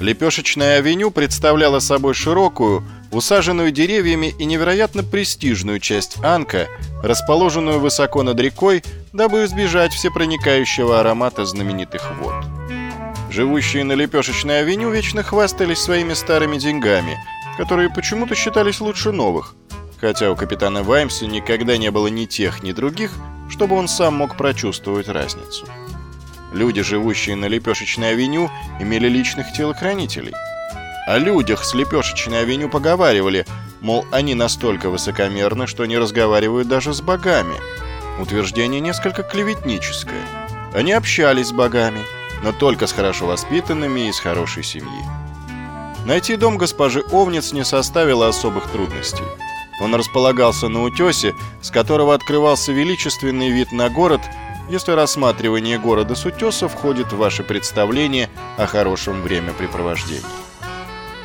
Лепешечная авеню представляла собой широкую, усаженную деревьями и невероятно престижную часть Анка, расположенную высоко над рекой, дабы избежать всепроникающего аромата знаменитых вод. Живущие на Лепешечной авеню вечно хвастались своими старыми деньгами, которые почему-то считались лучше новых, хотя у капитана Ваймса никогда не было ни тех, ни других, чтобы он сам мог прочувствовать разницу. Люди, живущие на Лепешечной авеню, имели личных телохранителей. О людях с Лепешечной авеню поговаривали, мол, они настолько высокомерны, что не разговаривают даже с богами. Утверждение несколько клеветническое. Они общались с богами, но только с хорошо воспитанными и с хорошей семьи. Найти дом госпожи Овниц не составило особых трудностей. Он располагался на утесе, с которого открывался величественный вид на город если рассматривание города с утеса входит в ваше представление о хорошем времяпрепровождении.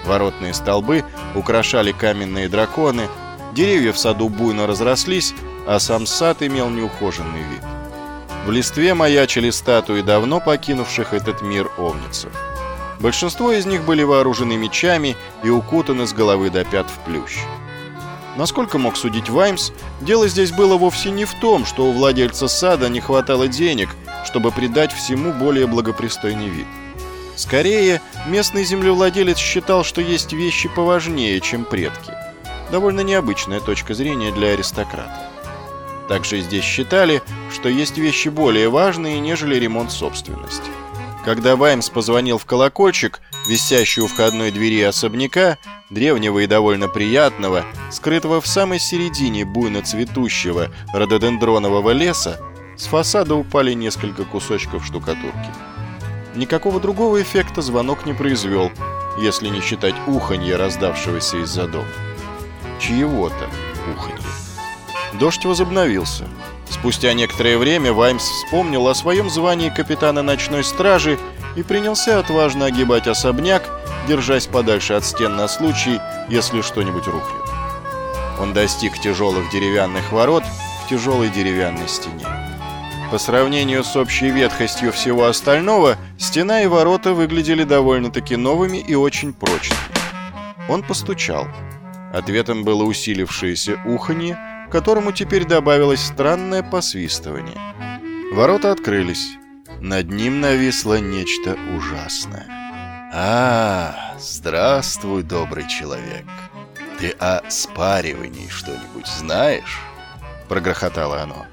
Воротные столбы украшали каменные драконы, деревья в саду буйно разрослись, а сам сад имел неухоженный вид. В листве маячили статуи давно покинувших этот мир овницев. Большинство из них были вооружены мечами и укутаны с головы до пят в плющ. Насколько мог судить Ваймс, дело здесь было вовсе не в том, что у владельца сада не хватало денег, чтобы придать всему более благопристойный вид. Скорее, местный землевладелец считал, что есть вещи поважнее, чем предки. Довольно необычная точка зрения для аристократа. Также здесь считали, что есть вещи более важные, нежели ремонт собственности. Когда Ваймс позвонил в колокольчик, висящий у входной двери особняка, древнего и довольно приятного, скрытого в самой середине буйно цветущего рододендронового леса, с фасада упали несколько кусочков штукатурки. Никакого другого эффекта звонок не произвел, если не считать уханья, раздавшегося из-за дома. Чьего-то уханье. Дождь возобновился. Спустя некоторое время Ваймс вспомнил о своем звании капитана ночной стражи и принялся отважно огибать особняк, держась подальше от стен на случай, если что-нибудь рухнет. Он достиг тяжелых деревянных ворот в тяжелой деревянной стене. По сравнению с общей ветхостью всего остального, стена и ворота выглядели довольно-таки новыми и очень прочными. Он постучал. Ответом было усилившееся уханье, которому теперь добавилось странное посвистывание. Ворота открылись. Над ним нависло нечто ужасное. «А, здравствуй, добрый человек. Ты о спаривании что-нибудь знаешь?» Прогрохотало оно.